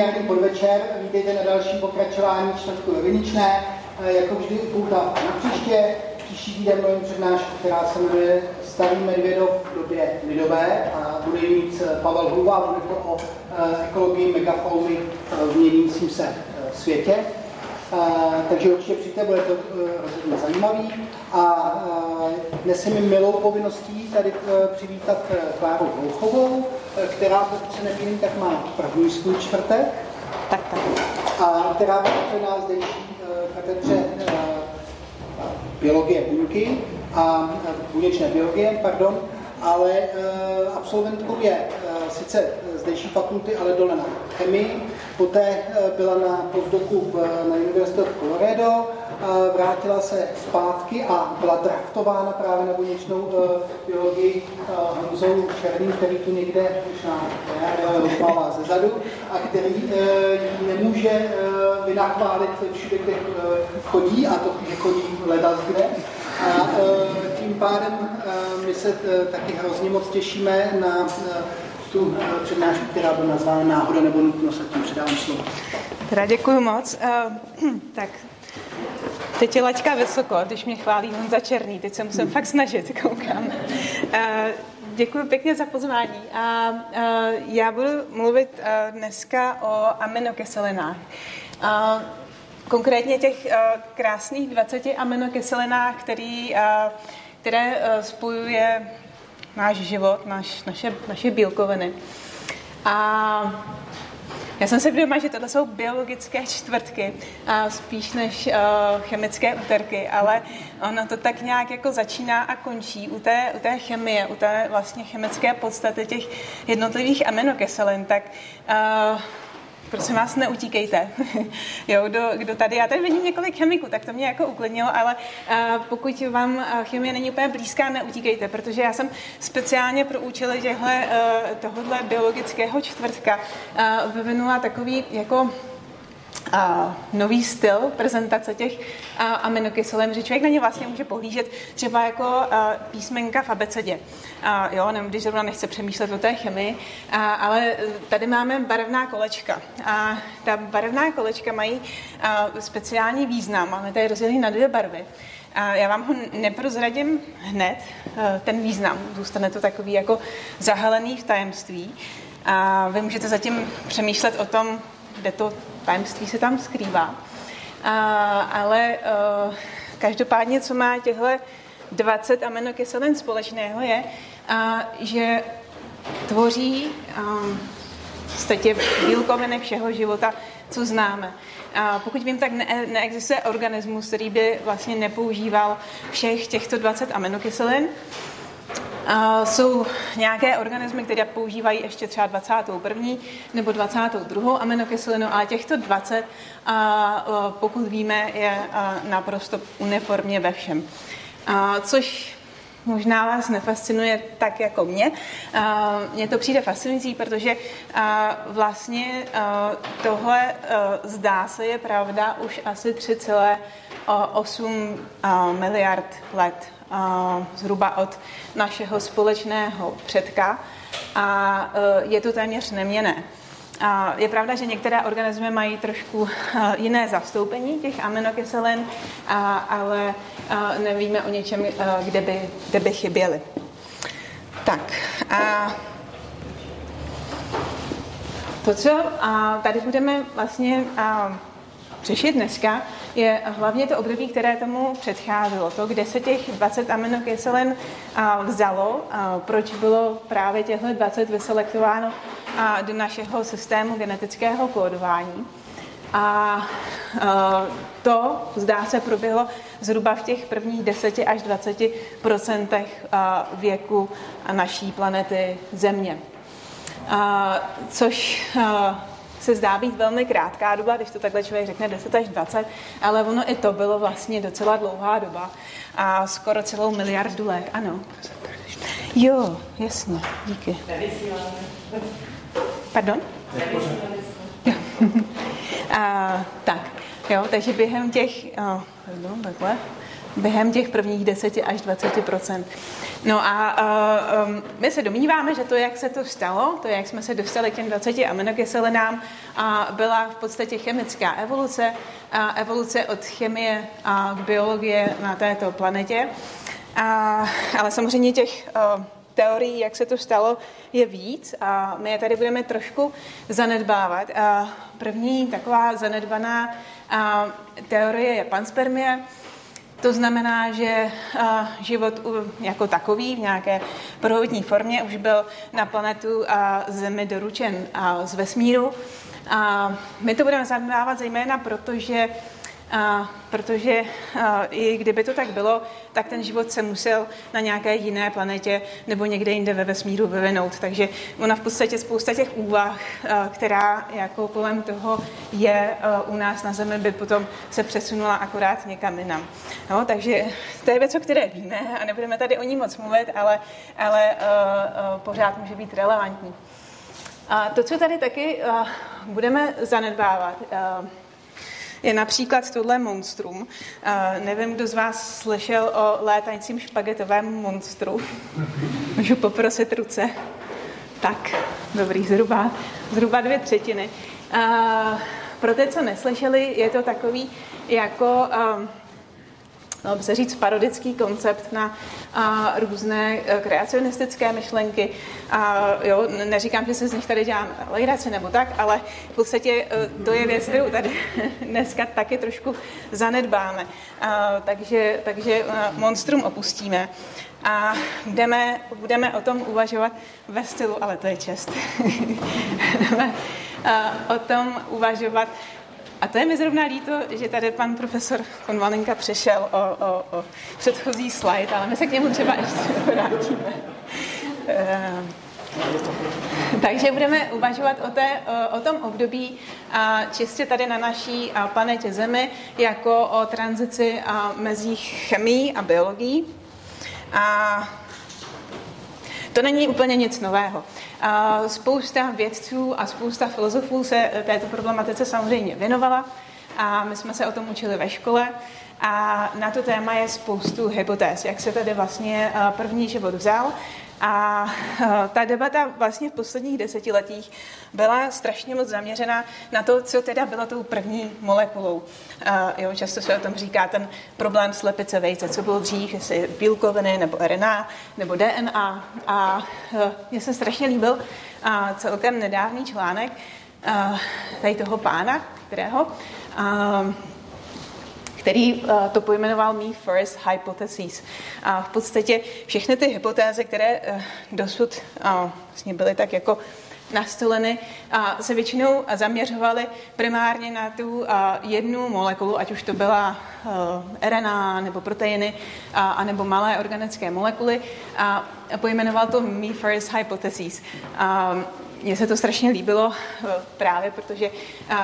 jarní podvečer. Vítejte na další pokračování čtvrtku viničné. Jako vždy upouta na příště. Příští týden mluvím přednášku, která se jmenuje Starý Medvědov v době lidové a bude mít Pavel Hluba a bude to o ekologii megafauny v měnícím se světě. takže určitě přijďte, bude to rozhodně zajímavý. A dnes je mi milou povinností tady přivítat Kláru Hlouchovou, která, pokud se nevím, tak má první svůj čtvrtek. Tak, tak. A která pracuje na zdejší katedře biologie buňky a buněčné biologie, pardon, ale absolventkou je sice zdejší fakulty, ale dole na chemii. Poté byla na postdoku na University of Colorado, vrátila se zpátky a byla draftována právě na buněčnou biologii Honzou Černým, který tu někde možná má ze zadu a který nemůže vynachválit všude, kde chodí, a to, chodí leda kde. A tím pádem my se taky hrozně moc těšíme na tu přednášku, která byla nazvána náhoda nebo nutnost, a tím předávám slovo. Teda děkuji moc. Tak, teď je laťka vysoko, když mě chválí Honza Černý, teď se musím fakt snažit, koukám. Uh, děkuji pěkně za pozvání. A uh, já budu mluvit uh, dneska o aminokyselinách. Uh, konkrétně těch krásných 20 aminokyselinách, který, které spojuje náš život, náš, naše, naše bílkoviny. A já jsem se vědomá, že tohle jsou biologické čtvrtky, a spíš než uh, chemické úterky, ale ono to tak nějak jako začíná a končí u té, u té chemie, u té vlastně chemické podstaty těch jednotlivých aminokyselin, tak uh, prosím vás, neutíkejte. jo, kdo, kdo tady, já tady vidím několik chemiků, tak to mě jako uklidnilo, ale uh, pokud vám chemie není úplně blízká, neutíkejte, protože já jsem speciálně pro účely těhle, uh, tohohle biologického čtvrtka uh, vyvinula takový jako a nový styl prezentace těch a, aminokyselin, že člověk na ně vlastně může pohlížet třeba jako a, písmenka v abecedě. A, jo, nevím, když zrovna nechce přemýšlet o té chemii, a, ale tady máme barevná kolečka. A ta barevná kolečka mají a, speciální význam. Máme tady rozdělený na dvě barvy. A já vám ho neprozradím hned, ten význam. Zůstane to takový jako zahalený v tajemství. A vy můžete zatím přemýšlet o tom, kde to tajemství se tam skrývá. A, ale uh, každopádně, co má těchto 20 aminokyselin společného, je, a, že tvoří um, v podstatě bílkoviny všeho života, co známe. A pokud vím, tak ne, neexistuje organismus, který by vlastně nepoužíval všech těchto 20 aminokyselin. Uh, jsou nějaké organismy, které používají ještě třeba 21. nebo 22. aminokyselinu, ale těchto 20, uh, uh, pokud víme, je uh, naprosto uniformně ve všem. Což možná vás nefascinuje tak jako mě. Mně to přijde fascinující, protože vlastně tohle zdá se je pravda už asi 3,8 miliard let zhruba od našeho společného předka a e, je to téměř neměné. A je pravda, že některé organismy mají trošku e, jiné zastoupení těch aminokyselin, ale e, nevíme o něčem, kde by, kde by chyběly. Tak a to, co tady budeme vlastně řešit dneska, je hlavně to období, které tomu předcházelo. To, kde se těch 20 aminokyselin vzalo, proč bylo právě těchto 20 vyselektováno do našeho systému genetického kódování. A to, zdá se, proběhlo zhruba v těch prvních 10 až 20 procentech věku naší planety Země. Což se zdá být velmi krátká doba, když to takhle člověk řekne 10 až 20, ale ono i to bylo vlastně docela dlouhá doba a skoro celou miliardu let, ano. Jo, jasně, díky. Pardon? A, tak, jo, takže během těch, oh, pardon, takhle, během těch prvních 10 až 20% No a uh, um, my se domníváme, že to, jak se to stalo, to, jak jsme se dostali k těm 20 aminokyselinám, uh, byla v podstatě chemická evoluce, uh, evoluce od chemie uh, k biologie na této planetě. Uh, ale samozřejmě těch uh, teorií, jak se to stalo, je víc a my je tady budeme trošku zanedbávat. Uh, první taková zanedbaná uh, teorie je panspermie, to znamená, že život jako takový v nějaké prvotní formě už byl na planetu Zemi doručen z vesmíru. A my to budeme zanedbávat zejména proto, že a, protože a, i kdyby to tak bylo, tak ten život se musel na nějaké jiné planetě nebo někde jinde ve vesmíru vyvinout. Takže ona v podstatě spousta těch úvah, a, která jako kolem toho je a, u nás na Zemi, by potom se přesunula akorát někam jinam. No, takže to je věc, o které víme a nebudeme tady o ní moc mluvit, ale, ale a, a, pořád může být relevantní. A to, co tady taky a, budeme zanedbávat, a, je například tohle monstrum. Uh, nevím, kdo z vás slyšel o létajícím špagetovém monstru. Můžu poprosit ruce? Tak, dobrý, zhruba, zhruba dvě třetiny. Uh, pro ty, co neslyšeli, je to takový jako... Dalo by se říct, parodický koncept na a, různé a, kreacionistické myšlenky. A, jo, neříkám, že se z nich tady dělám legraci nebo tak, ale v podstatě a, to je věc, kterou tady dneska taky trošku zanedbáme. A, takže, takže a, monstrum opustíme a budeme, budeme o tom uvažovat ve stylu, ale to je čest. o tom uvažovat a to je mi zrovna líto, že tady pan profesor Konvalenka přešel o, o, o předchozí slide, ale my se k němu třeba ještě vrátíme. Uh, takže budeme uvažovat o, té, o, tom období a čistě tady na naší planetě Zemi jako o tranzici mezi chemií a biologií. A to není úplně nic nového. Spousta vědců a spousta filozofů se této problematice samozřejmě věnovala a my jsme se o tom učili ve škole. A na to téma je spoustu hypotéz, jak se tady vlastně první život vzal a eh, ta debata vlastně v posledních desetiletích byla strašně moc zaměřena na to, co teda bylo tou první molekulou. A jo, často se o tom říká ten problém slepice vejce, co bylo dřív, jestli bílkoviny nebo RNA nebo DNA. A eh, mně se strašně líbil celkem nedávný článek eh, tady toho pána, kterého který uh, to pojmenoval Me First Hypotheses. A v podstatě všechny ty hypotézy, které uh, dosud uh, vlastně byly tak jako nastoleny, a se většinou zaměřovaly primárně na tu jednu molekulu, ať už to byla RNA nebo proteiny, a, nebo malé organické molekuly, a pojmenoval to Me First Hypotheses. A, mně se to strašně líbilo eh, právě, protože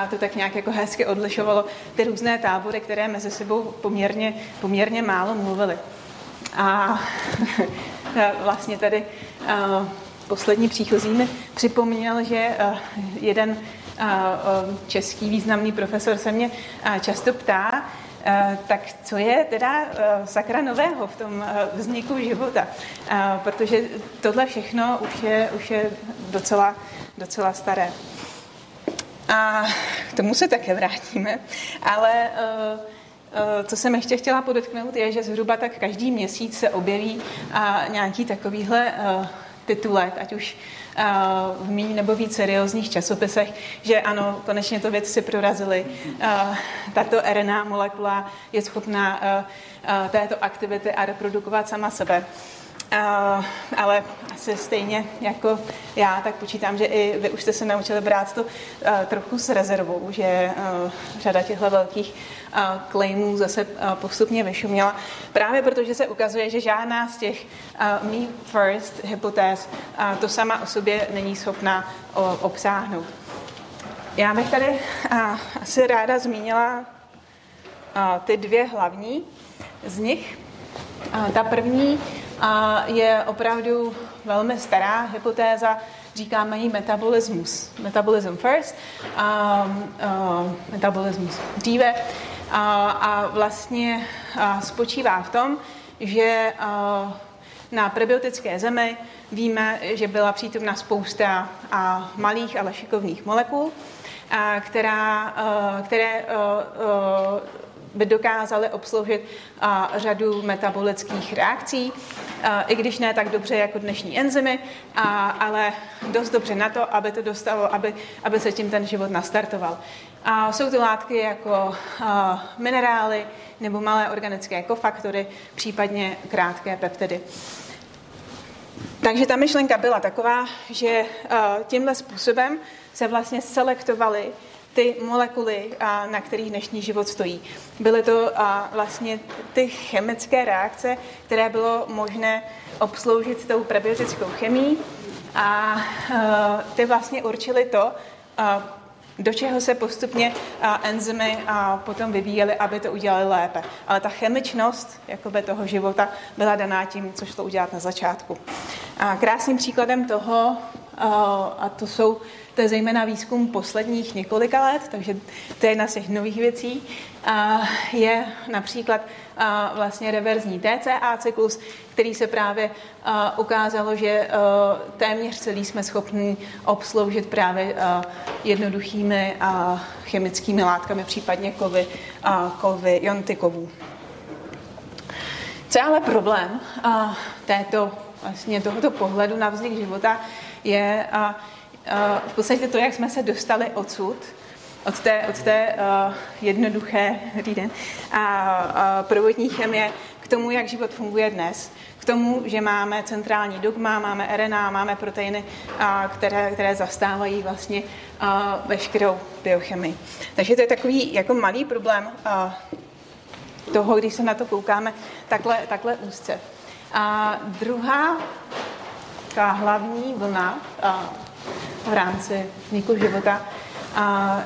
to tak nějak jako hezky odlišovalo ty různé tábory, které mezi sebou poměrně, poměrně málo mluvily. A vlastně tady poslední příchozí mi připomněl, že jeden český významný profesor se mě často ptá, tak co je teda sakra nového v tom vzniku života? Protože tohle všechno už je, už je docela, docela staré. A k tomu se také vrátíme, ale co jsem ještě chtěla podotknout, je, že zhruba tak každý měsíc se objeví nějaký takovýhle titulek, ať už v méně nebo víc seriózních časopisech, že ano, konečně to věci prorazily. Tato RNA molekula je schopná této aktivity a reprodukovat sama sebe. Ale asi stejně jako já, tak počítám, že i vy už jste se naučili brát to trochu s rezervou, že řada těchto velkých claimů zase postupně vyšuměla. Právě protože se ukazuje, že žádná z těch me first hypotéz to sama o sobě není schopná obsáhnout. Já bych tady asi ráda zmínila ty dvě hlavní z nich. Ta první je opravdu velmi stará hypotéza, říkáme jí metabolismus. Metabolism first, um, uh, metabolismus dříve. A, a vlastně a spočívá v tom, že a, na prebiotické zemi víme, že byla přítomna spousta a, malých, ale šikovných molekul, a, která, a, které a, a, by dokázaly obsloužit a, řadu metabolických reakcí, a, i když ne tak dobře jako dnešní enzymy, a, ale dost dobře na to, aby to dostalo, aby, aby se tím ten život nastartoval. A jsou to látky jako minerály nebo malé organické kofaktory, případně krátké peptidy. Takže ta myšlenka byla taková, že tímhle způsobem se vlastně selektovaly ty molekuly, na kterých dnešní život stojí. Byly to vlastně ty chemické reakce, které bylo možné obsloužit tou prebiotickou chemií a ty vlastně určily to, do čeho se postupně enzymy potom vyvíjely, aby to udělali lépe. Ale ta chemičnost jakoby, toho života byla daná tím, co šlo udělat na začátku. A krásným příkladem toho, a, a to jsou to je zejména výzkum posledních několika let, takže to je jedna z těch nových věcí. A je například a vlastně reverzní TCA cyklus, který se právě a, ukázalo, že a, téměř celý jsme schopni obsloužit právě a, jednoduchými a chemickými látkami, případně kovy, a, kovy jontykovů. Co je ale problém a, této, vlastně tohoto pohledu na vznik života je, a, v podstatě to, jak jsme se dostali odsud, od té, od té uh, jednoduché den, a, uh, prvotní chemie k tomu, jak život funguje dnes, k tomu, že máme centrální dogma, máme RNA, máme proteiny, uh, které, které zastávají vlastně uh, veškerou biochemii. Takže to je takový jako malý problém uh, toho, když se na to koukáme takhle, takhle úzce. A druhá ta hlavní vlna v rámci vzniku života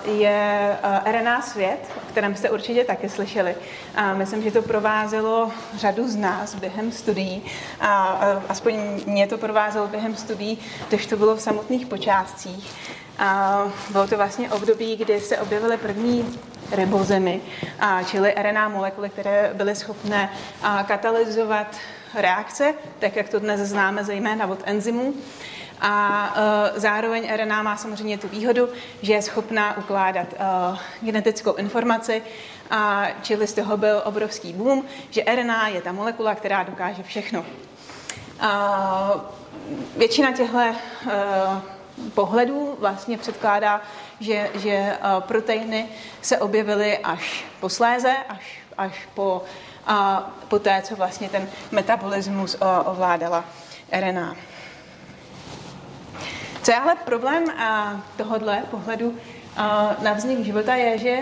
je RNA svět, o kterém jste určitě taky slyšeli. A myslím, že to provázelo řadu z nás během studií. A aspoň mě to provázelo během studií, když to bylo v samotných počátcích. A bylo to vlastně období, kdy se objevily první ribozemy, a čili RNA molekuly, které byly schopné katalyzovat reakce, tak jak to dnes známe zejména od enzymů. A uh, zároveň RNA má samozřejmě tu výhodu, že je schopná ukládat uh, genetickou informaci, a čili z toho byl obrovský boom, že RNA je ta molekula, která dokáže všechno. Uh, většina těchto uh, pohledů vlastně předkládá, že, že uh, proteiny se objevily až posléze, až, až po, uh, po té, co vlastně ten metabolismus uh, ovládala RNA. Co je ale problém tohohle pohledu na vznik života je, že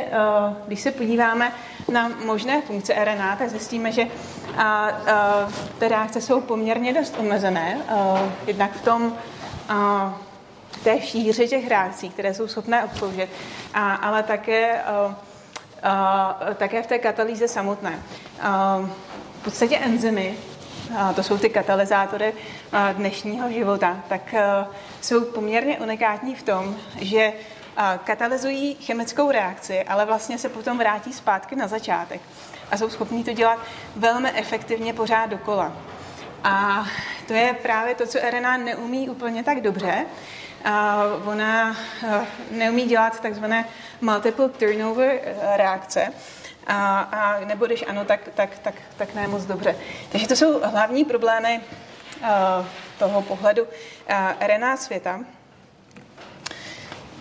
když se podíváme na možné funkce RNA, tak zjistíme, že ty reakce jsou poměrně dost omezené. Jednak v tom té šíře těch reakcí, které jsou schopné obsloužit, ale také, také v té katalýze samotné. V podstatě enzymy to jsou ty katalyzátory dnešního života, tak jsou poměrně unikátní v tom, že katalyzují chemickou reakci, ale vlastně se potom vrátí zpátky na začátek. A jsou schopní to dělat velmi efektivně pořád dokola. A to je právě to, co RNA neumí úplně tak dobře. A ona neumí dělat takzvané multiple turnover reakce, a, a nebo když ano, tak, tak, tak, tak ne moc dobře. Takže to jsou hlavní problémy uh, toho pohledu RNA světa.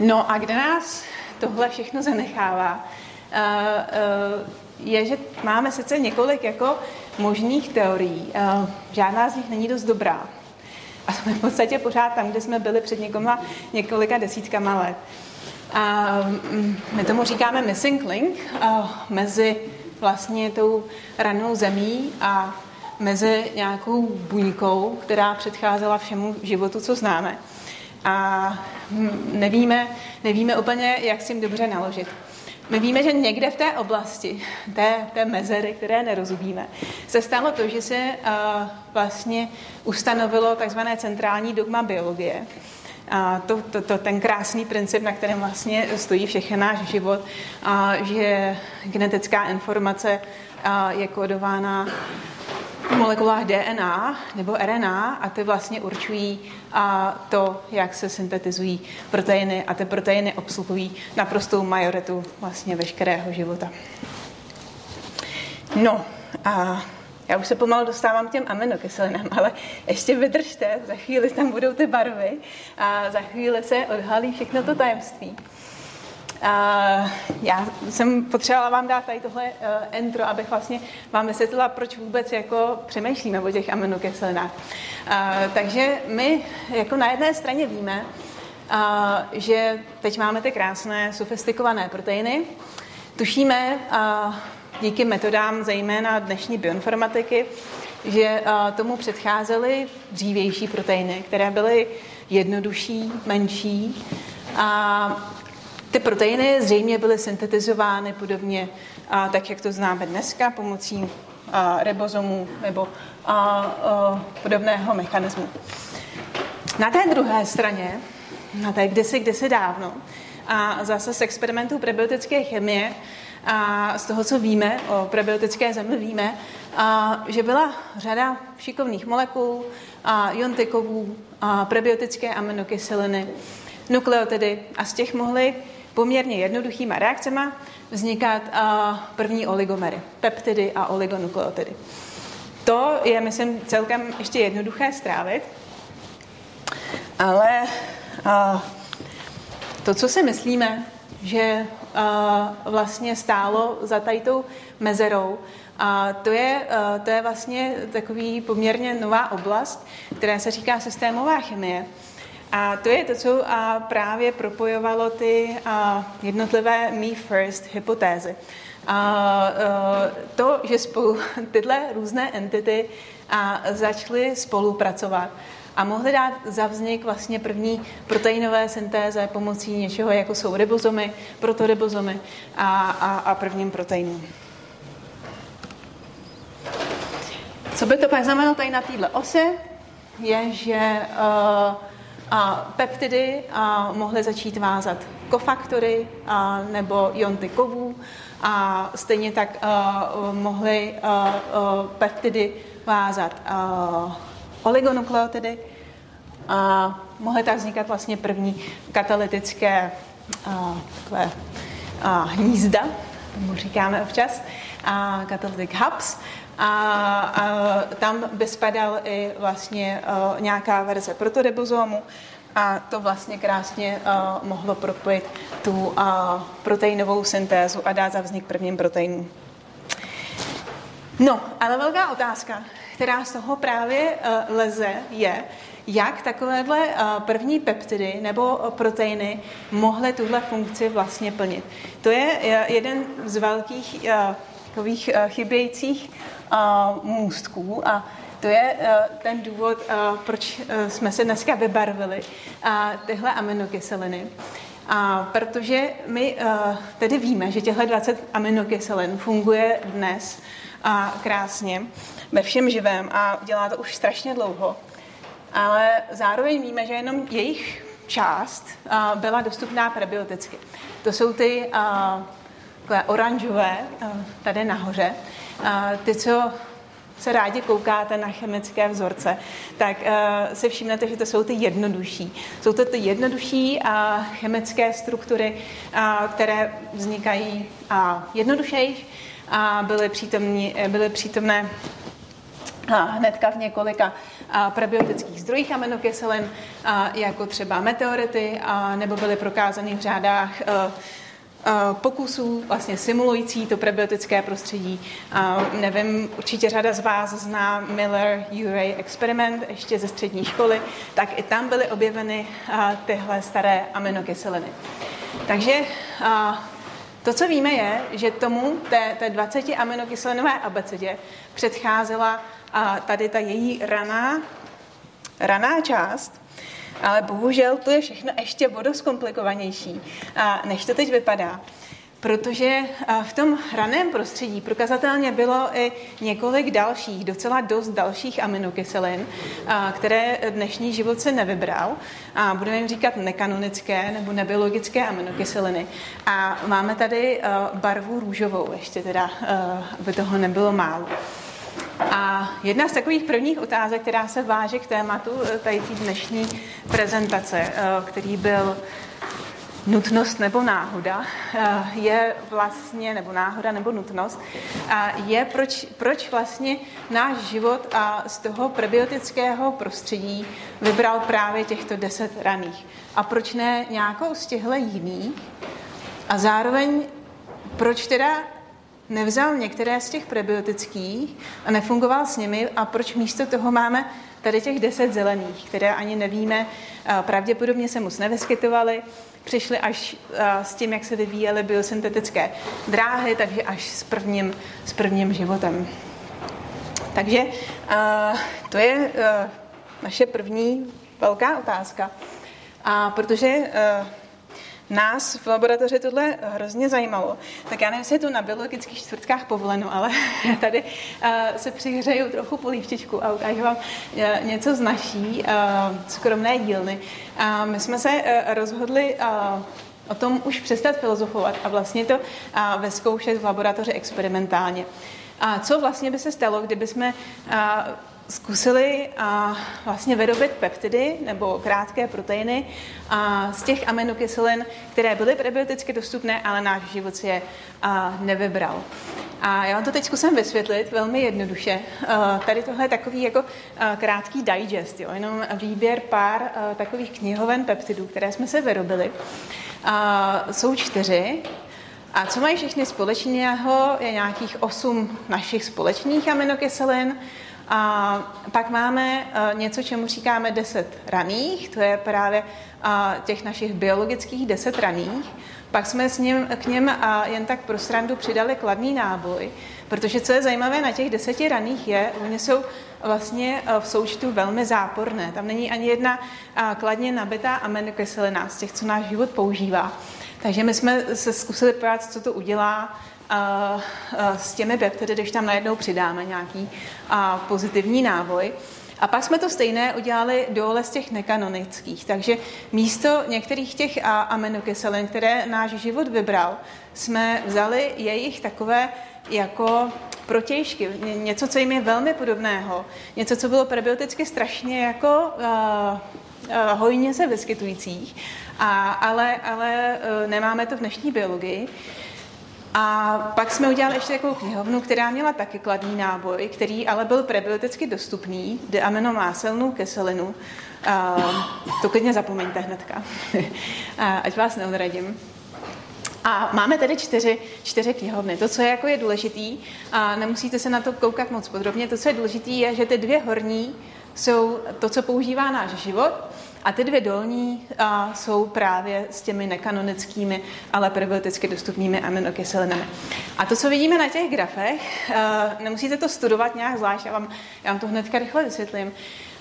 No a kde nás tohle všechno zanechává, je, že máme sice několik jako možných teorií, žádná z nich není dost dobrá. A jsme v podstatě pořád tam, kde jsme byli před několika, několika desítkama let. A mm, my tomu říkáme missing link mezi vlastně tou ranou zemí a mezi nějakou buňkou, která předcházela všemu životu, co známe. A mm, nevíme, nevíme úplně, jak s tím dobře naložit. My víme, že někde v té oblasti, té, té mezery, které nerozumíme, se stalo to, že se uh, vlastně ustanovilo takzvané centrální dogma biologie, a to, to, to, ten krásný princip, na kterém vlastně stojí všechny náš život, a že genetická informace je kódována v molekulách DNA nebo RNA a ty vlastně určují a to, jak se syntetizují proteiny a ty proteiny obsluhují naprostou majoritu vlastně veškerého života. No a já už se pomalu dostávám k těm aminokyselinám, ale ještě vydržte, za chvíli tam budou ty barvy a za chvíli se odhalí všechno to tajemství. Já jsem potřebovala vám dát tady tohle uh, intro, abych vlastně vám vysvětlila, proč vůbec jako přemýšlíme o těch aminokyselinách. Uh, takže my jako na jedné straně víme, uh, že teď máme ty krásné sofistikované proteiny. Tušíme uh, díky metodám zejména dnešní bioinformatiky, že uh, tomu předcházely dřívější proteiny, které byly jednodušší, menší a ty proteiny zřejmě byly syntetizovány podobně, a, tak jak to známe dneska, pomocí a, ribozomů nebo a, a, podobného mechanismu. Na té druhé straně, na té kdysi, kdysi dávno, a zase z experimentů prebiotické chemie a z toho, co víme o prebiotické zemi, víme, a, že byla řada šikovných molekul, a jontykovů, a prebiotické aminokyseliny, nukleotidy a z těch mohly poměrně jednoduchýma reakcemi vznikat první oligomery, peptidy a oligonukleotidy. To je, myslím, celkem ještě jednoduché strávit, ale to, co si myslíme, že vlastně stálo za tajitou mezerou, a to je, to je vlastně takový poměrně nová oblast, která se říká systémová chemie. A to je to, co právě propojovalo ty jednotlivé me first hypotézy. A, a, to, že spolu tyhle různé entity začaly spolupracovat a mohly dát za vznik vlastně první proteinové syntéze pomocí něčeho, jako jsou ribozomy, protoribozomy a, a, a prvním proteinům. Co by to pak znamenalo tady na této ose, je, že uh, a peptidy a mohly začít vázat kofaktory a, nebo jonty kovů. A stejně tak a, mohly a, a, peptidy vázat a, oligonukleotidy a mohly tak vznikat vlastně první katalytické a, takové, a, hnízda, tomu říkáme občas, a katalytic hubs, a, a tam by spadal i vlastně uh, nějaká verze protoribozomu a to vlastně krásně uh, mohlo propojit tu uh, proteinovou syntézu a dát za vznik prvním proteinům. No, ale velká otázka, která z toho právě uh, leze, je, jak takovéhle první peptidy nebo proteiny mohly tuhle funkci vlastně plnit. To je jeden z velkých takových chybějících můstků a to je ten důvod, proč jsme se dneska vybarvili tyhle aminokyseliny. A protože my tedy víme, že těchto 20 aminokyselin funguje dnes a krásně ve všem živém a dělá to už strašně dlouho, ale zároveň víme, že jenom jejich část byla dostupná prebioticky. To jsou ty oranžové tady nahoře ty, co se rádi koukáte na chemické vzorce, tak uh, si všimnete, že to jsou ty jednodušší. Jsou to ty jednodušší uh, chemické struktury, uh, které vznikají uh, jednodušeji a byly, přítomní, byly přítomné hnedka v několika prebiotických zdrojích aminokyselin, jako třeba meteority, nebo byly prokázány v řádách pokusů vlastně simulující to prebiotické prostředí. Nevím, určitě řada z vás zná Miller-Urey experiment ještě ze střední školy, tak i tam byly objeveny tyhle staré aminokyseliny. Takže to, co víme, je, že tomu té, té 20 aminokyselinové abecedě předcházela tady ta její raná, raná část, ale bohužel to je všechno ještě vodoskomplikovanější, a než to teď vypadá. protože v tom raném prostředí prokazatelně bylo i několik dalších, docela dost dalších aminokyselin, které dnešní život se nevybral. A budeme jim říkat nekanonické nebo nebiologické aminokyseliny. A máme tady barvu růžovou ještě teda, aby toho nebylo málo. A jedna z takových prvních otázek, která se váže k tématu e, tady té dnešní prezentace, e, který byl nutnost nebo náhoda, e, je vlastně, nebo náhoda nebo nutnost, je proč, proč vlastně náš život a z toho prebiotického prostředí vybral právě těchto deset raných. A proč ne nějakou z těchto jiných? A zároveň proč teda nevzal některé z těch prebiotických a nefungoval s nimi a proč místo toho máme tady těch deset zelených, které ani nevíme, pravděpodobně se moc nevyskytovaly, přišly až s tím, jak se vyvíjely biosyntetické dráhy, takže až s prvním, s prvním životem. Takže to je naše první velká otázka. A protože nás v laboratoři tohle hrozně zajímalo. Tak já nevím, jestli je to na biologických čtvrtkách povoleno, ale tady uh, se přihřeju trochu polívčičku a ukážu vám uh, něco z naší uh, skromné dílny. Uh, my jsme se uh, rozhodli uh, o tom už přestat filozofovat a vlastně to uh, vyzkoušet v laboratoři experimentálně. A co vlastně by se stalo, kdyby jsme uh, zkusili a vlastně vyrobit peptidy nebo krátké proteiny a z těch aminokyselin, které byly prebioticky dostupné, ale náš život si je a, nevybral. A já vám to teď zkusím vysvětlit velmi jednoduše. Tady tohle je takový jako krátký digest, jo? jenom výběr pár takových knihoven peptidů, které jsme se vyrobili. Jsou čtyři, a co mají všichni společného, je nějakých osm našich společných aminokyselin a pak máme eh, něco, čemu říkáme deset raných, to je právě eh, těch našich biologických deset raných. Pak jsme s ním, k něm a jen tak pro srandu přidali kladný náboj, protože co je zajímavé na těch deseti raných je, oni jsou vlastně eh, v součtu velmi záporné. Tam není ani jedna kladně nabitá aminokyselina z těch, co náš život používá. Takže my jsme se zkusili podívat, co to udělá s těmi peptidy, když tam najednou přidáme nějaký pozitivní návoj. A pak jsme to stejné udělali dole z těch nekanonických. Takže místo některých těch aminokyselin, které náš život vybral, jsme vzali jejich takové jako protějšky, něco, co jim je velmi podobného, něco, co bylo prebioticky strašně jako uh, uh, hojně se vyskytujících, a, ale, ale uh, nemáme to v dnešní biologii. A pak jsme udělali ještě takovou knihovnu, která měla taky kladný náboj, který ale byl prebioticky dostupný, deaminomáselnou kyselinu. A, to klidně zapomeňte hnedka, a, ať vás neodradím. A máme tedy čtyři, čtyři knihovny. To, co je, jako je důležitý, a nemusíte se na to koukat moc podrobně, to, co je důležité, je, že ty dvě horní jsou to, co používá náš život, a ty dvě dolní a, jsou právě s těmi nekanonickými, ale prebioticky dostupnými aminokyselinami. A to, co vidíme na těch grafech, a, nemusíte to studovat nějak zvlášť, já vám, já vám to hnedka rychle vysvětlím,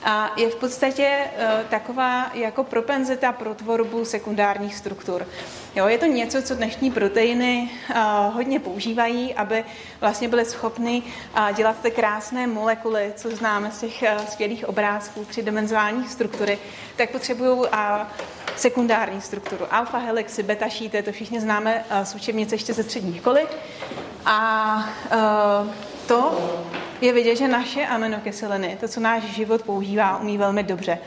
a je v podstatě uh, taková jako propenzita pro tvorbu sekundárních struktur. Jo, je to něco, co dnešní proteiny uh, hodně používají, aby vlastně byly schopny uh, dělat ty krásné molekuly, co známe z těch skvělých obrázků třídimenzionální struktury, tak potřebují sekundární strukturu. Alfa helixy, beta šíty, to všichni známe z učebnice ještě ze střední školy. A to je vidět, že naše aminokyseliny, to, co náš život používá, umí velmi dobře.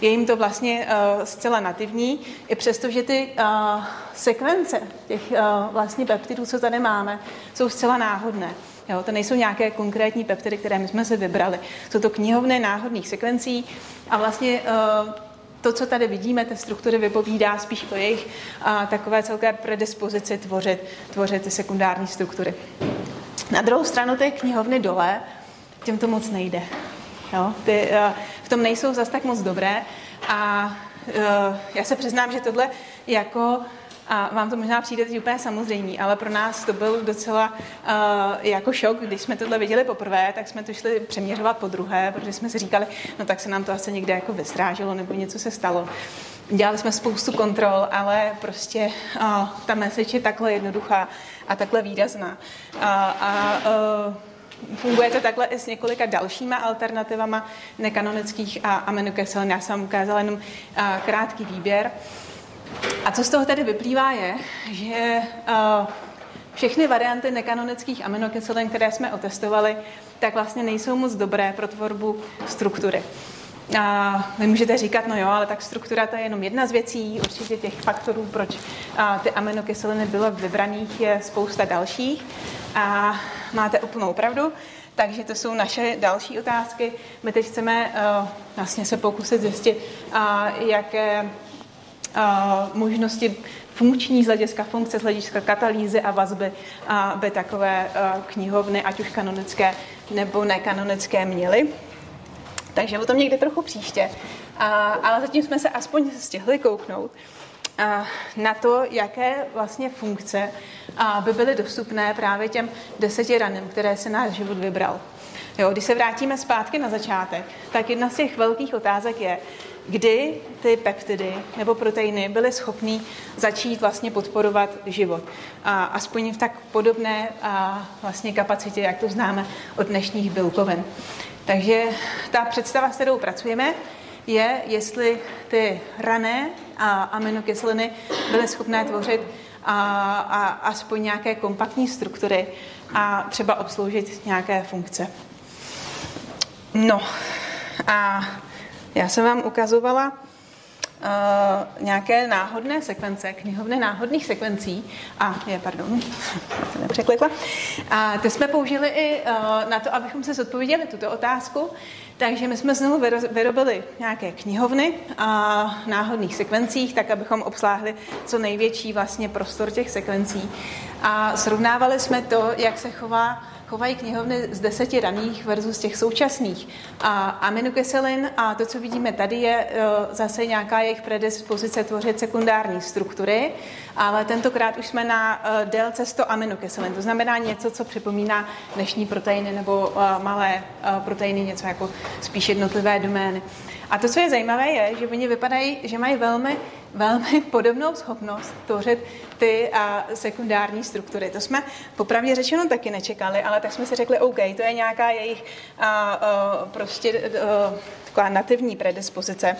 Je jim to vlastně uh, zcela nativní, i přesto, že ty uh, sekvence těch uh, vlastně peptidů, co tady máme, jsou zcela náhodné. Jo, to nejsou nějaké konkrétní peptidy, které my jsme si vybrali. Jsou to knihovny náhodných sekvencí a vlastně uh, to, co tady vidíme, ty struktury vypovídá spíš o jejich a, takové celké predispozici tvořit, tvořit ty sekundární struktury. Na druhou stranu té knihovny dole, těm to moc nejde. Jo? Ty uh, v tom nejsou zas tak moc dobré a uh, já se přiznám, že tohle jako a vám to možná přijde teď úplně samozřejmé, ale pro nás to byl docela uh, jako šok, když jsme tohle viděli poprvé, tak jsme to šli přeměřovat po druhé, protože jsme si říkali, no tak se nám to asi někde jako vystráželo nebo něco se stalo. Dělali jsme spoustu kontrol, ale prostě uh, ta message je takhle jednoduchá a takhle výrazná. A, a uh, Funguje to takhle i s několika dalšíma alternativama nekanonických a aminokyselin. Já jsem ukázala jenom krátký výběr. A co z toho tedy vyplývá je, že všechny varianty nekanonických aminokyselin, které jsme otestovali, tak vlastně nejsou moc dobré pro tvorbu struktury. A vy můžete říkat, no jo, ale tak struktura to je jenom jedna z věcí, určitě těch faktorů, proč ty aminokyseliny bylo vybraných, je spousta dalších. A máte úplnou pravdu. Takže to jsou naše další otázky. My teď chceme uh, vlastně se pokusit zjistit, uh, jaké uh, možnosti funkční z hlediska funkce, z hlediska katalýzy a vazby by takové knihovny, ať už kanonické nebo nekanonické, měly. Takže o tom někde trochu příště. A, ale zatím jsme se aspoň stihli kouknout na to, jaké vlastně funkce by byly dostupné právě těm deseti raným, které se náš život vybral. Jo, když se vrátíme zpátky na začátek, tak jedna z těch velkých otázek je, kdy ty peptidy nebo proteiny byly schopný začít vlastně podporovat život. A aspoň v tak podobné a vlastně kapacitě, jak to známe od dnešních bílkovin. Takže ta představa, s kterou pracujeme, je, jestli ty rané a aminokyseliny byly schopné tvořit a, a aspoň nějaké kompaktní struktury a třeba obsloužit nějaké funkce. No a já jsem vám ukazovala uh, nějaké náhodné sekvence, knihovny náhodných sekvencí. A je, pardon, jsem nepřeklikla. A ty jsme použili i uh, na to, abychom se zodpověděli tuto otázku. Takže my jsme znovu vyrobili nějaké knihovny a náhodných sekvencích, tak abychom obsláhli co největší vlastně prostor těch sekvencí. A srovnávali jsme to, jak se chová chovají knihovny z deseti raných versus těch současných. A aminokyselin a to, co vidíme tady, je e, zase nějaká jejich predispozice tvořit sekundární struktury, ale tentokrát už jsme na e, délce 100 aminokyselin. To znamená něco, co připomíná dnešní proteiny nebo e, malé proteiny, něco jako spíš jednotlivé domény. A to, co je zajímavé, je, že oni vypadají, že mají velmi, velmi podobnou schopnost tvořit ty a, sekundární struktury. To jsme popravdě řečeno taky nečekali, ale tak jsme si řekli, OK, to je nějaká jejich a, a, prostě a, taková nativní predispozice.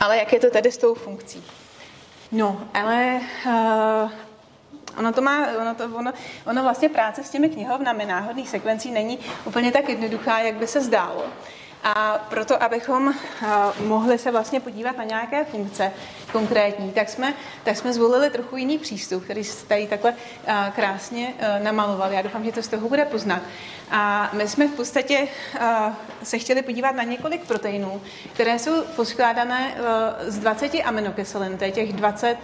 Ale jak je to tedy s tou funkcí? No, ale uh, Ono to má, ono, to, ono, ono vlastně práce s těmi knihovnami náhodných sekvencí není úplně tak jednoduchá, jak by se zdálo. A proto, abychom mohli se vlastně podívat na nějaké funkce konkrétní, tak jsme, tak jsme zvolili trochu jiný přístup, který tady takhle krásně namalovali. Já doufám, že to z toho bude poznat. A my jsme v podstatě se chtěli podívat na několik proteinů, které jsou poskládané z 20 aminokyselin, to je těch 20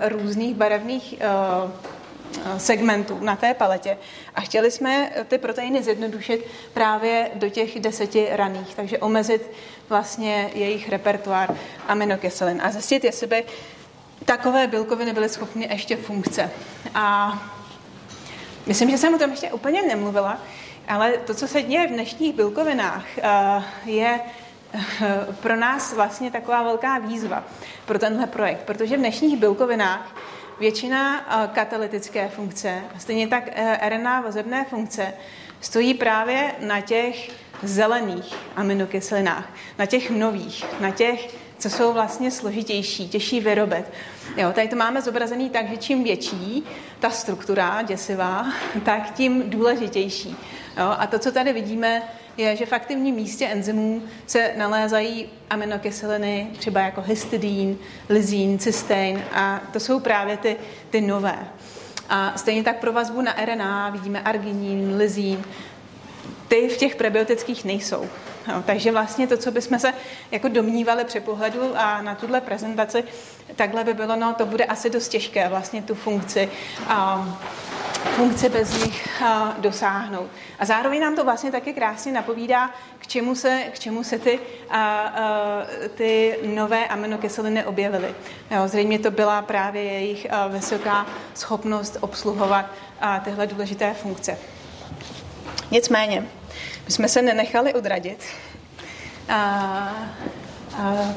různých barevných segmentů na té paletě a chtěli jsme ty proteiny zjednodušit právě do těch deseti raných, takže omezit vlastně jejich repertoár aminokyselin a zjistit, jestli by takové bílkoviny byly schopny ještě funkce. A myslím, že jsem o tom ještě úplně nemluvila, ale to, co se děje v dnešních bílkovinách, eh, je eh, pro nás vlastně taková velká výzva pro tenhle projekt, protože v dnešních bílkovinách většina eh, katalytické funkce, stejně tak eh, RNA vazebné funkce, stojí právě na těch zelených aminokyselinách, na těch nových, na těch, co jsou vlastně složitější, těžší vyrobit. Jo, tady to máme zobrazený tak, že čím větší ta struktura děsivá, tak tím důležitější. Jo, a to, co tady vidíme, je, že v aktivním místě enzymů se nalézají aminokyseliny, třeba jako histidín, lizín, cystein a to jsou právě ty, ty nové. A stejně tak pro vazbu na RNA vidíme arginín, lizín. Ty v těch prebiotických nejsou. No, takže vlastně to, co bychom se jako domnívali při pohledu a na tuhle prezentaci, takhle by bylo, no to bude asi dost těžké vlastně tu funkci um, funkce bez nich dosáhnout. A zároveň nám to vlastně taky krásně napovídá, k čemu se, k čemu se ty, uh, uh, ty nové aminokyseliny objevily. Jo, zřejmě to byla právě jejich uh, vysoká schopnost obsluhovat uh, tyhle důležité funkce. Nicméně, my jsme se nenechali odradit. Uh,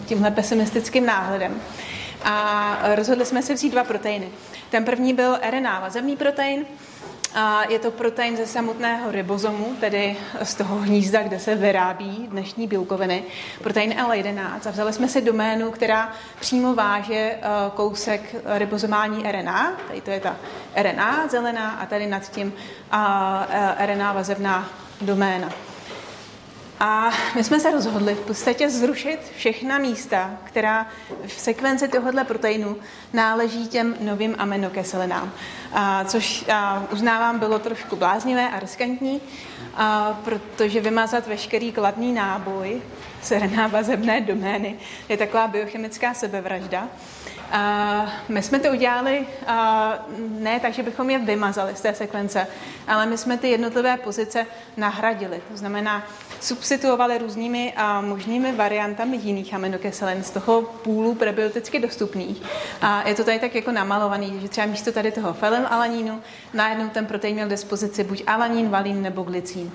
tímhle pesimistickým náhledem. A rozhodli jsme se vzít dva proteiny. Ten první byl RNA vazebný protein, a je to protein ze samotného ribozomu, tedy z toho hnízda, kde se vyrábí dnešní bílkoviny, protein L11. A vzali jsme si doménu, která přímo váže eh, kousek ribozomální RNA, tady to je ta RNA zelená a tady nad tím eh, RNA vazebná doména. A my jsme se rozhodli v podstatě zrušit všechna místa, která v sekvenci tohohle proteinu náleží těm novým aminokyselinám. A, což a, uznávám bylo trošku bláznivé a riskantní, a, protože vymazat veškerý kladný náboj RNA vazebné domény je taková biochemická sebevražda. A my jsme to udělali a ne tak, že bychom je vymazali z té sekvence, ale my jsme ty jednotlivé pozice nahradili. To znamená, substituovali různými a možnými variantami jiných aminokyselin z toho půlu prebioticky dostupných. A je to tady tak jako namalovaný, že třeba místo tady toho fenylalanínu najednou ten protein měl dispozici buď alanín, valín nebo glicín.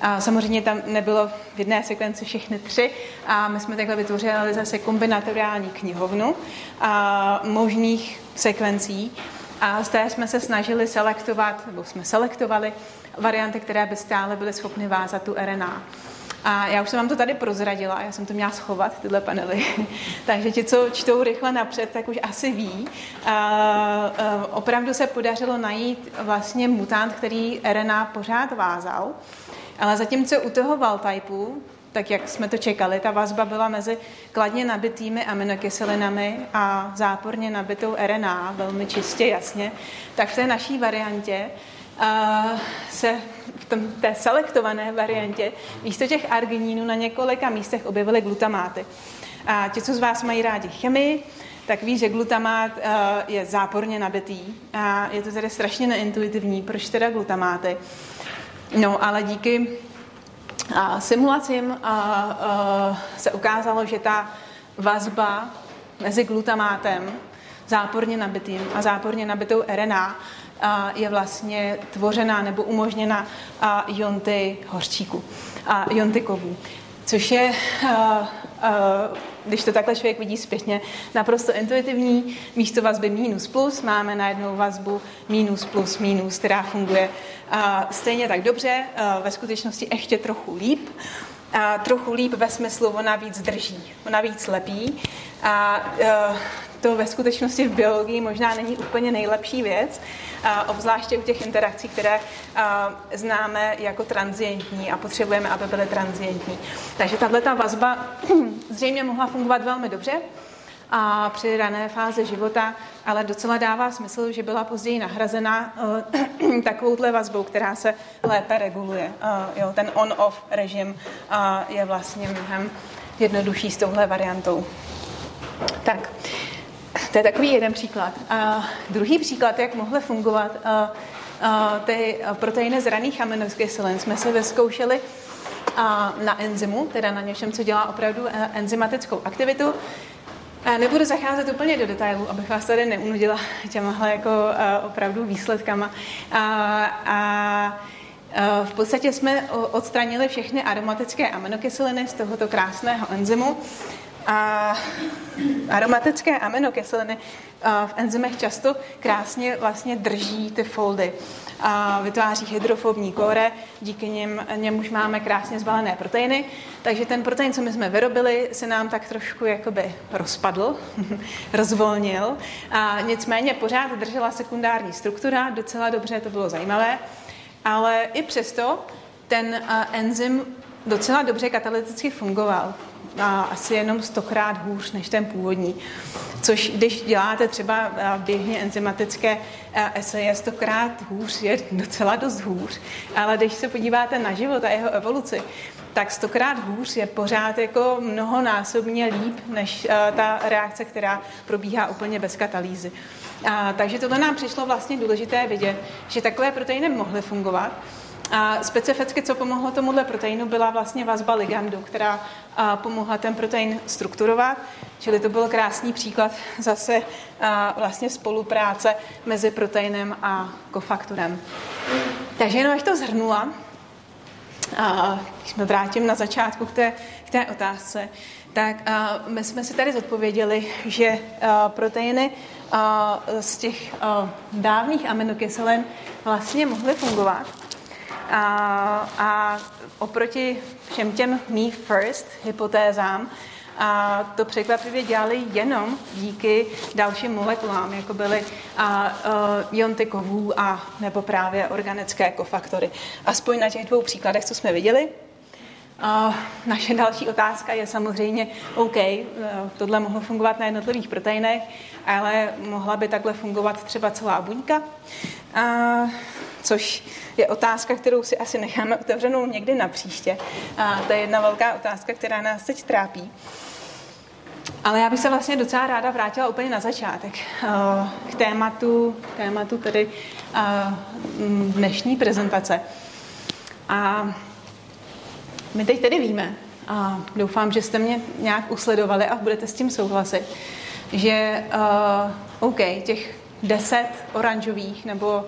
A samozřejmě tam nebylo v jedné sekvenci všechny tři a my jsme takhle vytvořili zase kombinatoriální knihovnu a možných sekvencí a z té jsme se snažili selektovat, nebo jsme selektovali varianty, které by stále byly schopny vázat tu RNA. A já už jsem vám to tady prozradila, já jsem to měla schovat, tyhle panely. Takže ti, co čtou rychle napřed, tak už asi ví. A, a, opravdu se podařilo najít vlastně mutant, který RNA pořád vázal. Ale zatímco u toho valtypu, tak jak jsme to čekali, ta vazba byla mezi kladně nabitými aminokyselinami a záporně nabitou RNA, velmi čistě, jasně, tak v té naší variantě se v tom, té selektované variantě místo těch arginínů na několika místech objevily glutamáty. A ti, co z vás mají rádi chemii, tak ví, že glutamát uh, je záporně nabitý a je to tedy strašně neintuitivní, proč teda glutamáty. No, ale díky a simulacím a, se ukázalo, že ta vazba mezi glutamátem, záporně nabitým a záporně nabitou RNA je vlastně tvořená nebo umožněna jonty hořčíku a jonty kovů což je, když to takhle člověk vidí zpětně, naprosto intuitivní. Místo vazby minus plus máme najednou vazbu minus plus minus, která funguje stejně tak dobře, ve skutečnosti ještě trochu líp. A trochu líp ve smyslu, ona víc drží, ona víc lepí. A to ve skutečnosti v biologii možná není úplně nejlepší věc, obzvláště u těch interakcí, které známe jako transientní a potřebujeme, aby byly transientní. Takže tahle ta vazba zřejmě mohla fungovat velmi dobře a při rané fázi života, ale docela dává smysl, že byla později nahrazena uh, takovouhle vazbou, která se lépe reguluje. Uh, jo, ten on-off režim uh, je vlastně mnohem jednodušší s touhle variantou. Tak, to je takový jeden příklad. A druhý příklad, jak mohly fungovat a, a, ty proteiny z raných aminokyselin, jsme se vyzkoušeli a, na enzymu, teda na něčem, co dělá opravdu e, enzymatickou aktivitu. A nebudu zacházet úplně do detailů, abych vás tady neunudila těmahle jako a, opravdu výsledkama. A, a v podstatě jsme odstranili všechny aromatické aminokyseliny z tohoto krásného enzymu a aromatické aminokyseliny v enzymech často krásně vlastně drží ty foldy a vytváří hydrofobní kóre, díky něm, němuž máme krásně zbalené proteiny. Takže ten protein, co my jsme vyrobili, se nám tak trošku jakoby rozpadl, rozvolnil. A nicméně pořád držela sekundární struktura, docela dobře, to bylo zajímavé. Ale i přesto ten enzym docela dobře katalyticky fungoval a asi jenom stokrát hůř než ten původní. Což když děláte třeba běžně enzymatické eseje stokrát hůř, je docela dost hůř. Ale když se podíváte na život a jeho evoluci, tak stokrát hůř je pořád jako mnohonásobně líp než ta reakce, která probíhá úplně bez katalýzy. A, takže tohle nám přišlo vlastně důležité vidět, že takové proteiny mohly fungovat, a specificky, co pomohlo tomuhle proteinu, byla vlastně vazba ligandu, která pomohla ten protein strukturovat. Čili to byl krásný příklad zase vlastně spolupráce mezi proteinem a kofaktorem. Takže jenom až to zhrnula, a když jsme vrátím na začátku k té k té otázce, tak uh, my jsme si tady zodpověděli, že uh, proteiny uh, z těch uh, dávných aminokyselin vlastně mohly fungovat. A, a oproti všem těm me first hypotézám, a to překvapivě dělali jenom díky dalším molekulám, jako byly a, a, ionty kovů a nebo právě organické kofaktory. Aspoň na těch dvou příkladech, co jsme viděli. A naše další otázka je samozřejmě, OK, e, tohle mohlo fungovat na jednotlivých proteinech, ale mohla by takhle fungovat třeba celá buňka, a, což je otázka, kterou si asi necháme otevřenou někdy na příště. A to je jedna velká otázka, která nás teď trápí. Ale já bych se vlastně docela ráda vrátila úplně na začátek eh, k tématu, tématu tedy eh, dnešní prezentace. A my teď tedy víme, a doufám, že jste mě nějak usledovali a budete s tím souhlasit, že uh, OK, těch deset oranžových nebo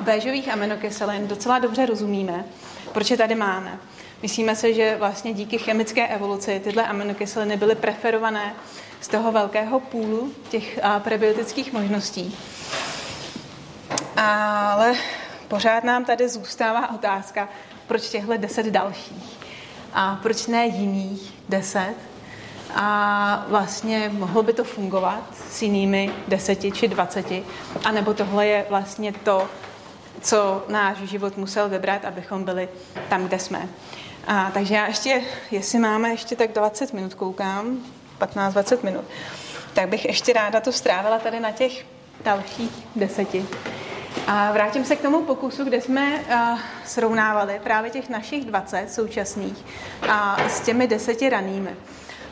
béžových aminokyselin docela dobře rozumíme, proč je tady máme. Myslíme se, že vlastně díky chemické evoluci tyhle aminokyseliny byly preferované z toho velkého půlu těch prebiotických možností. Ale pořád nám tady zůstává otázka, proč těchto deset dalších a proč ne jiných deset. A vlastně mohlo by to fungovat s jinými deseti či dvaceti, anebo tohle je vlastně to, co náš život musel vybrat, abychom byli tam, kde jsme. A, takže já ještě, jestli máme ještě tak 20 minut, koukám, 15-20 minut, tak bych ještě ráda to strávila tady na těch dalších deseti. A vrátím se k tomu pokusu, kde jsme uh, srovnávali právě těch našich 20 současných a s těmi deseti ranými.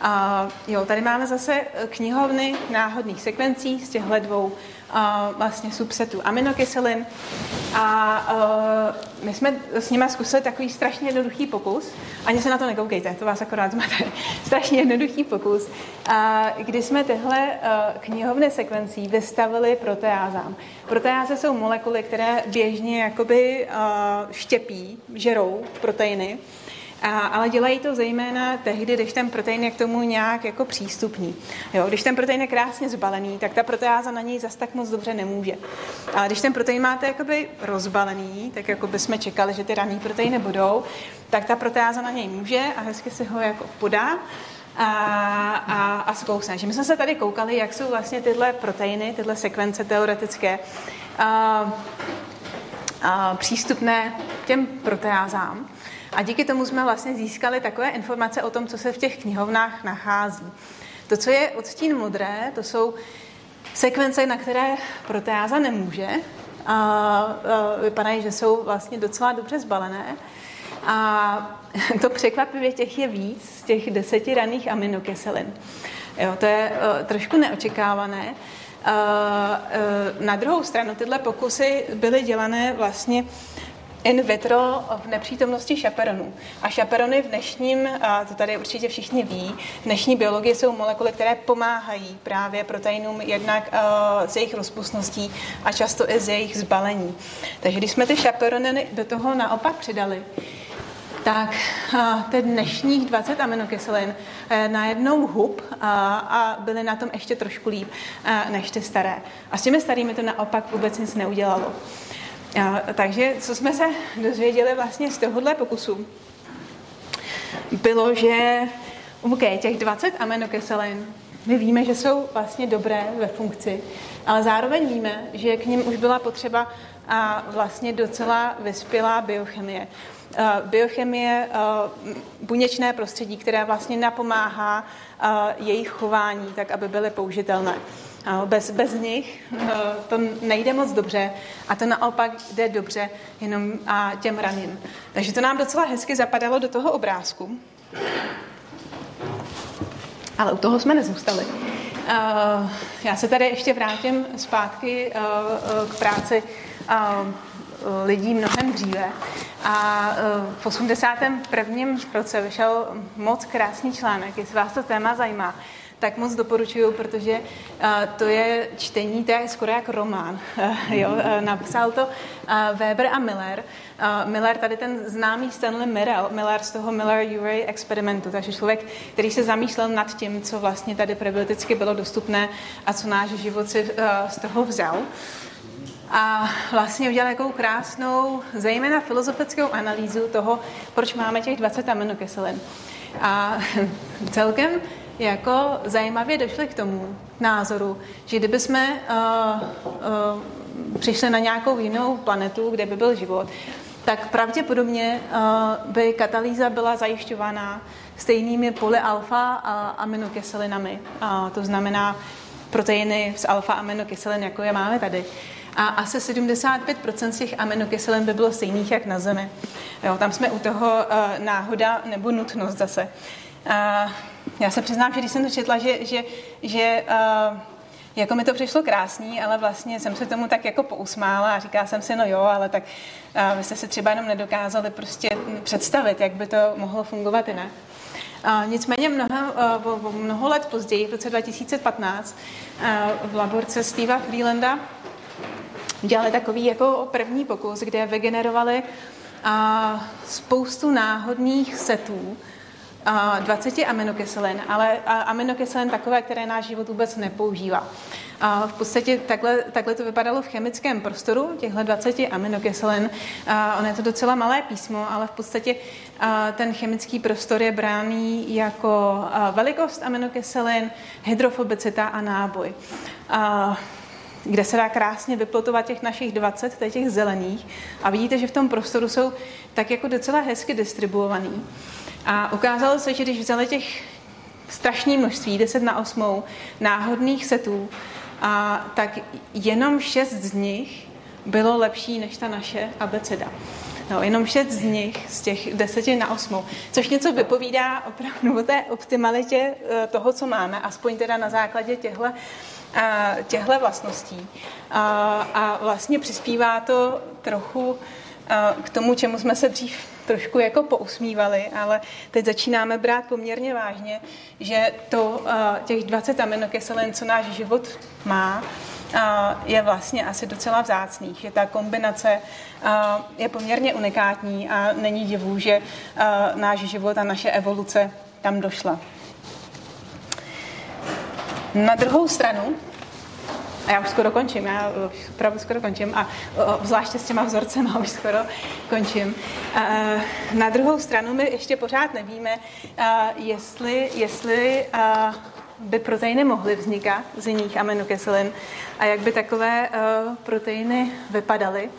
Uh, jo, tady máme zase knihovny náhodných sekvencí z těchto dvou vlastně subsetů aminokyselin. A uh, my jsme s nimi zkusili takový strašně jednoduchý pokus. Ani se na to nekoukejte, to vás akorát zmate. strašně jednoduchý pokus, a kdy jsme tyhle uh, knihovny sekvencí vystavili proteázám. Proteáze jsou molekuly, které běžně jakoby uh, štěpí, žerou proteiny. A, ale dělají to zejména tehdy, když ten protein je k tomu nějak jako přístupný. Jo, když ten protein je krásně zbalený, tak ta proteáza na něj zas tak moc dobře nemůže. Ale když ten protein máte jakoby rozbalený, tak jako bychom čekali, že ty raný proteiny budou, tak ta proteáza na něj může a hezky se ho jako podá a, a, a zkousne. Že my jsme se tady koukali, jak jsou vlastně tyhle proteiny, tyhle sekvence teoretické, a, a, přístupné těm proteázám. A díky tomu jsme vlastně získali takové informace o tom, co se v těch knihovnách nachází. To, co je odstín modré, to jsou sekvence, na které proteáza nemůže. A, a vypadají, že jsou vlastně docela dobře zbalené. A to překvapivě těch je víc, z těch deseti raných aminokyselin. Jo, to je uh, trošku neočekávané. Uh, uh, na druhou stranu tyhle pokusy byly dělané vlastně in vitro v nepřítomnosti šaperonů. A šaperony v dnešním, to tady určitě všichni ví, v dnešní biologii jsou molekuly, které pomáhají právě proteinům jednak z jejich rozpustností a často i z jejich zbalení. Takže když jsme ty šaperony do toho naopak přidali, tak ty dnešních 20 aminokyselin e, najednou hub a, a byly na tom ještě trošku líp než ty staré. A s těmi starými to naopak vůbec nic neudělalo. Takže co jsme se dozvěděli vlastně z tohohle pokusu, bylo, že OK, těch 20 aminokyselin, my víme, že jsou vlastně dobré ve funkci, ale zároveň víme, že k ním už byla potřeba a vlastně docela vyspělá biochemie. Biochemie, buněčné prostředí, které vlastně napomáhá jejich chování, tak aby byly použitelné. Bez, bez nich eh, to nejde moc dobře a to naopak jde dobře jenom a těm raným. Takže to nám docela hezky zapadalo do toho obrázku. Ale u toho jsme nezůstali. Eh, já se tady ještě vrátím zpátky eh, k práci lidí mnohem dříve. A v 81. roce vyšel moc krásný článek, jestli vás to téma zajímá, tak moc doporučuju, protože to je čtení, to je skoro jak román. jo? Napsal to Weber a Miller. Miller, tady ten známý Stanley Miller, Miller z toho Miller-Urey experimentu, takže člověk, který se zamýšlel nad tím, co vlastně tady prebioticicky bylo dostupné a co náš život si z toho vzal a vlastně udělal takovou krásnou, zejména filozofickou analýzu toho, proč máme těch 20 aminokyselin. A celkem jako zajímavě došli k tomu názoru, že kdyby jsme uh, uh, přišli na nějakou jinou planetu, kde by byl život, tak pravděpodobně uh, by katalýza byla zajišťovaná stejnými polyalfa a aminokyselinami. Uh, to znamená proteiny z alfa aminokyselin, jako je máme tady a asi 75% z těch aminokyselin by bylo stejných jak na Zemi. Jo, tam jsme u toho uh, náhoda nebo nutnost zase. Uh, já se přiznám, že když jsem to četla, že, že, že uh, jako mi to přišlo krásný, ale vlastně jsem se tomu tak jako pousmála a říkala jsem si, no jo, ale tak uh, vy jste si třeba jenom nedokázali prostě představit, jak by to mohlo fungovat jinak. Uh, nicméně mnoho, uh, mnoho let později, v roce 2015, uh, v laborce Steva Freelanda udělali takový jako první pokus, kde vygenerovali spoustu náhodných setů, 20 aminokyselin, ale aminokyselin takové, které náš život vůbec nepoužívá. A v podstatě takhle, takhle to vypadalo v chemickém prostoru, těchto 20 aminokyselin. A ono je to docela malé písmo, ale v podstatě ten chemický prostor je bráný jako velikost aminokyselin, hydrofobicita a náboj. A kde se dá krásně vyplotovat těch našich 20, těch zelených. A vidíte, že v tom prostoru jsou tak jako docela hezky distribuovaný. A ukázalo se, že když vzali těch strašné množství, 10 na 8 náhodných setů, a tak jenom 6 z nich bylo lepší než ta naše abeceda. No, jenom šest z nich, z těch deseti na osmou, což něco vypovídá opravdu o té optimalitě eh, toho, co máme, aspoň teda na základě těchto těchto vlastností. A, a vlastně přispívá to trochu k tomu, čemu jsme se dřív trošku jako pousmívali, ale teď začínáme brát poměrně vážně, že to těch 20 aminokyselin, co náš život má, je vlastně asi docela vzácný, že ta kombinace je poměrně unikátní a není divu, že náš život a naše evoluce tam došla. Na druhou stranu, a já už skoro končím, já už opravdu skoro končím a zvláště s těma vzorcema už skoro končím. Na druhou stranu my ještě pořád nevíme, jestli, jestli by proteiny mohly vznikat z jiných aminokyselin a jak by takové proteiny vypadaly.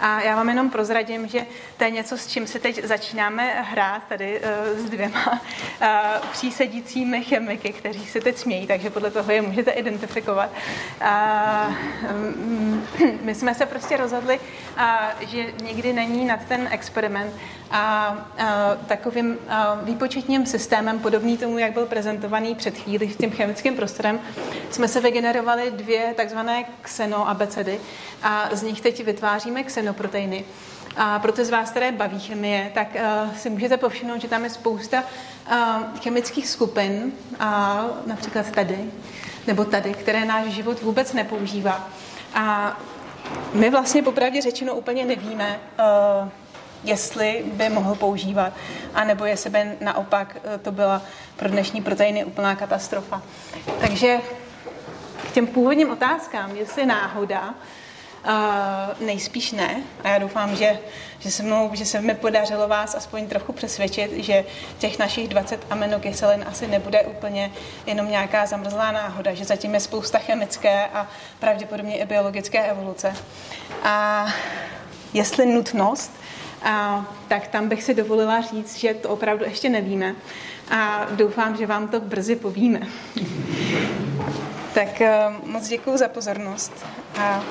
A já vám jenom prozradím, že to je něco, s čím se teď začínáme hrát tady uh, s dvěma uh, přísedícími chemiky, kteří se teď smějí, takže podle toho je můžete identifikovat. Um, my jsme se prostě rozhodli, že nikdy není nad ten experiment a uh, takovým výpočetním systémem, podobný tomu, jak byl prezentovaný před chvíli v tím chemickým prostorem, jsme se vygenerovali dvě takzvané xenoabecedy a z nich teď vytváříme xenoproteiny. A pro ty z vás, které baví chemie, tak uh, si můžete povšimnout, že tam je spousta uh, chemických skupin, uh, například tady, nebo tady, které náš život vůbec nepoužívá. A my vlastně popravdě řečeno úplně nevíme, uh, jestli by mohl používat, anebo jestli by naopak to byla pro dnešní proteiny úplná katastrofa. Takže k těm původním otázkám, jestli náhoda, Uh, nejspíš ne. A já doufám, že, že, se mnou, že se mi podařilo vás aspoň trochu přesvědčit, že těch našich 20 aminokyselin asi nebude úplně jenom nějaká zamrzlá náhoda, že zatím je spousta chemické a pravděpodobně i biologické evoluce. A jestli nutnost, a, tak tam bych si dovolila říct, že to opravdu ještě nevíme. A doufám, že vám to brzy povíme. tak moc děkuji za pozornost. A